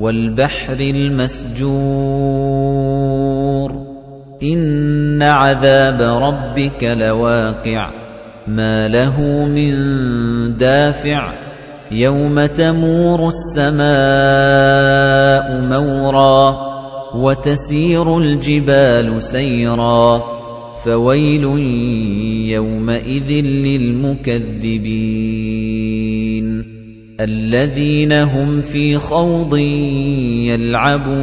وَالْبَحْرِ الْمَسْجُورِ. إِنَّ عَذَابَ رَبِّكَ لَوَاقِعٌ. مَا لَهُ مِن دَافِعٍ. يَوْمَ تَمُورُ السَّمَاءُ مَوْرًا وَتَسِيرُ الْجِبَالُ سَيْرًا. فَوَيْلٌ يَوْمَئِذٍ لِّلْمُكَذِّبِينَ. الَّذِينَ هُمْ فِي خَوْضٍ يَلْعَبُونَ.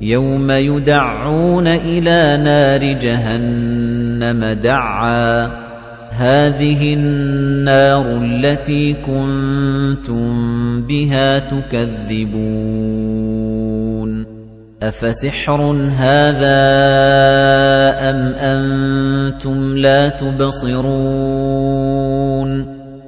يَوْمَ يُدَعُّونَ إِلَى نَارِ جَهَنَّمَ دَعًّا. هَذِهِ النَّارُ الَّتِي كُنتُم بِهَا تُكَذِّبُونَ. أَفَسِحْرٌ هَذَا أَمْ أَنتُمْ لَا تُبْصِرُونَ؟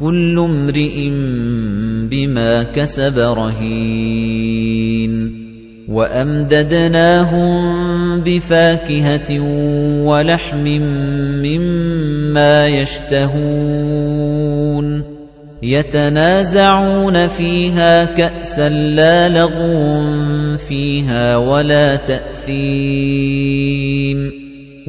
كُلُّ امْرِئٍ بِمَا كَسَبَ رَهِينٌ وَأَمْدَدْنَاهُم بِفَاكِهَةٍ وَلَحْمٍ مِّمَّا يَشْتَهُونَ يَتَنَازَعُونَ فِيهَا كَأْسًا لَّا لَغْوٌ فِيهَا وَلَا تَأْثِيمٌ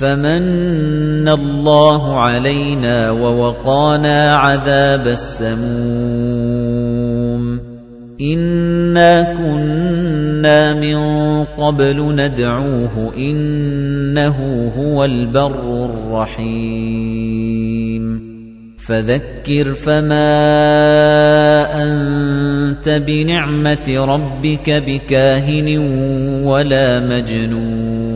فَمَنَّ اللَّهُ عَلَيْنَا وَوَقَانَا عَذَابَ السَّمُومِ. إِنَّا كُنَّا مِن قَبْلُ نَدْعُوهُ إِنَّهُ هُوَ الْبَرُّ الرَّحِيمُ. فَذَكِّرْ فَمَا أَنتَ بِنِعْمَةِ رَبِّكَ بِكَاهِنٍ وَلَا مَجْنُونٍ.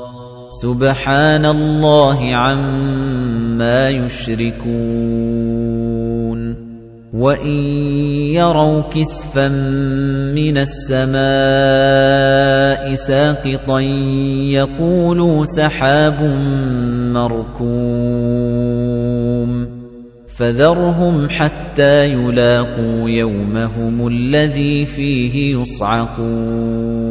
سُبْحَانَ اللَّهِ عَمَّا يُشْرِكُونَ وَإِن يَرَوْا كِسْفًا مِّنَ السَّمَاءِ سَاقِطًا يَقُولُوا سَحَابٌ مَّرْكُومٌ فَذَرْهُمْ حَتَّىٰ يُلَاقُوا يَوْمَهُمُ الَّذِي فِيهِ يُصْعَقُونَ